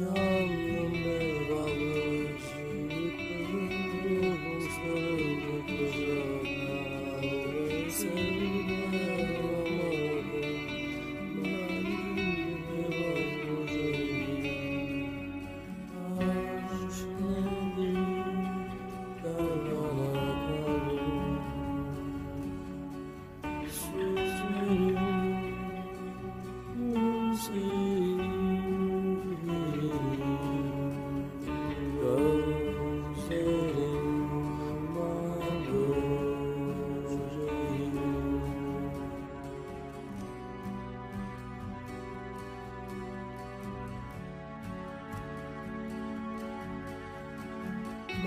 your